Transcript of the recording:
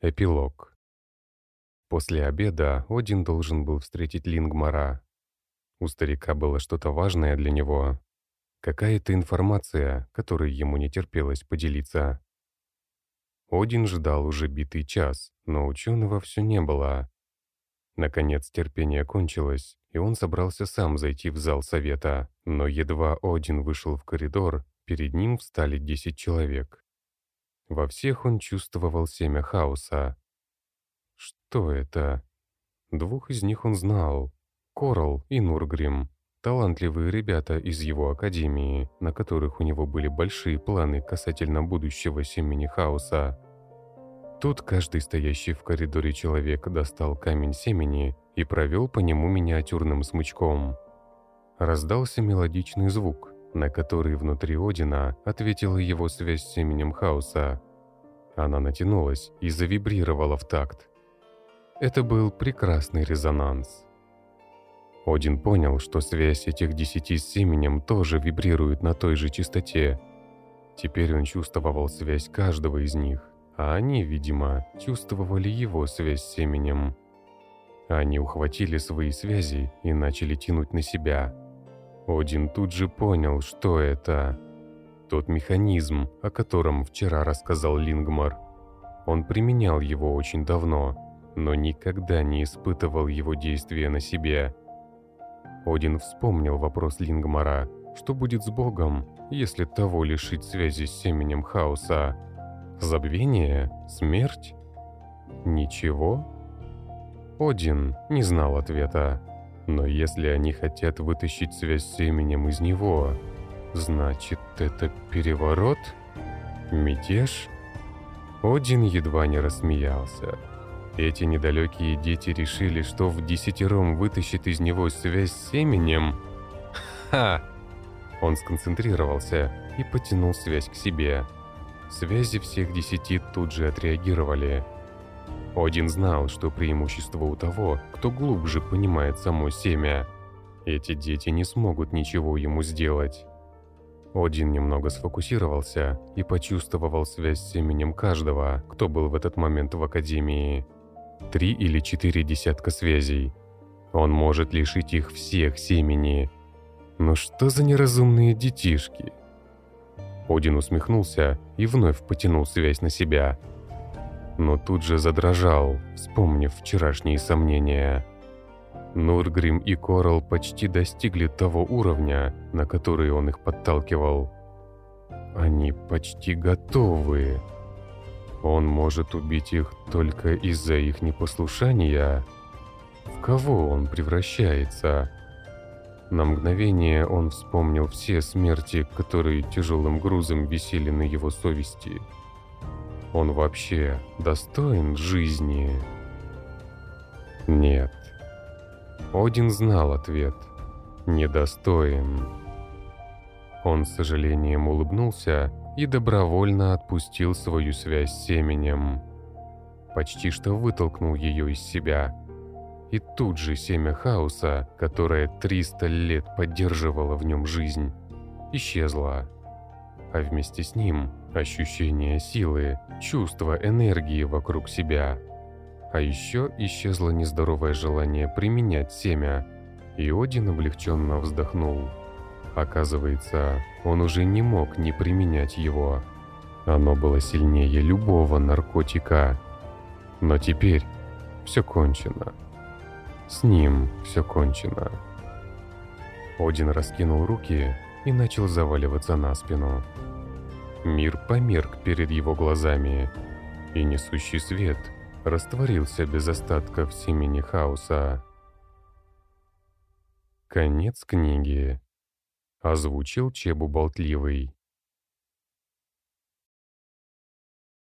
Эпилог. После обеда Один должен был встретить Лингмара. У старика было что-то важное для него. Какая-то информация, которой ему не терпелось поделиться. Один ждал уже битый час, но ученого все не было. Наконец терпение кончилось, и он собрался сам зайти в зал совета, но едва Один вышел в коридор, перед ним встали десять человек. Во всех он чувствовал семя хаоса. Что это? Двух из них он знал. Корал и Нургрим. Талантливые ребята из его академии, на которых у него были большие планы касательно будущего семени хаоса. Тут каждый стоящий в коридоре человек достал камень семени и провел по нему миниатюрным смычком. Раздался мелодичный звук, на который внутри Одина ответила его связь с именем Хаоса. Она натянулась и завибрировала в такт. Это был прекрасный резонанс. Один понял, что связь этих десяти с именем тоже вибрирует на той же частоте. Теперь он чувствовал связь каждого из них, а они, видимо, чувствовали его связь с именем. Они ухватили свои связи и начали тянуть на себя – один тут же понял, что это. Тот механизм, о котором вчера рассказал Лингмар. Он применял его очень давно, но никогда не испытывал его действия на себе. Один вспомнил вопрос Лингмара, что будет с Богом, если того лишить связи с семенем хаоса. Забвение? Смерть? Ничего? Один не знал ответа. Но если они хотят вытащить связь с именем из него, значит это переворот? Мятеж? Один едва не рассмеялся. Эти недалекие дети решили, что в десятером вытащит из него связь с именем? Ха! Он сконцентрировался и потянул связь к себе. Связи всех десяти тут же отреагировали – один знал, что преимущество у того, кто глубже понимает само семя. Эти дети не смогут ничего ему сделать. Один немного сфокусировался и почувствовал связь с семенем каждого, кто был в этот момент в Академии. Три или четыре десятка связей. Он может лишить их всех семени. Но что за неразумные детишки? Один усмехнулся и вновь потянул связь на себя – но тут же задрожал, вспомнив вчерашние сомнения. Нургрим и Корал почти достигли того уровня, на который он их подталкивал. Они почти готовы. Он может убить их только из-за их непослушания. В кого он превращается? На мгновение он вспомнил все смерти, которые тяжелым грузом висели на его совести – он вообще достоин жизни? Нет. Один знал ответ. Недостоин. Он с сожалением улыбнулся и добровольно отпустил свою связь с семенем. Почти что вытолкнул ее из себя. И тут же семя хаоса, которое 300 лет поддерживало в нем жизнь, исчезло. А вместе с ним ощущение силы, чувство энергии вокруг себя. А еще исчезло нездоровое желание применять семя, и Один облегченно вздохнул. Оказывается, он уже не мог не применять его. Оно было сильнее любого наркотика. Но теперь все кончено. С ним все кончено. Один раскинул руки и начал заваливаться на спину. Мир померк перед его глазами, и несущий свет растворился без остатка в семени хаоса. Конец книги. Озвучил Чебу Болтливый.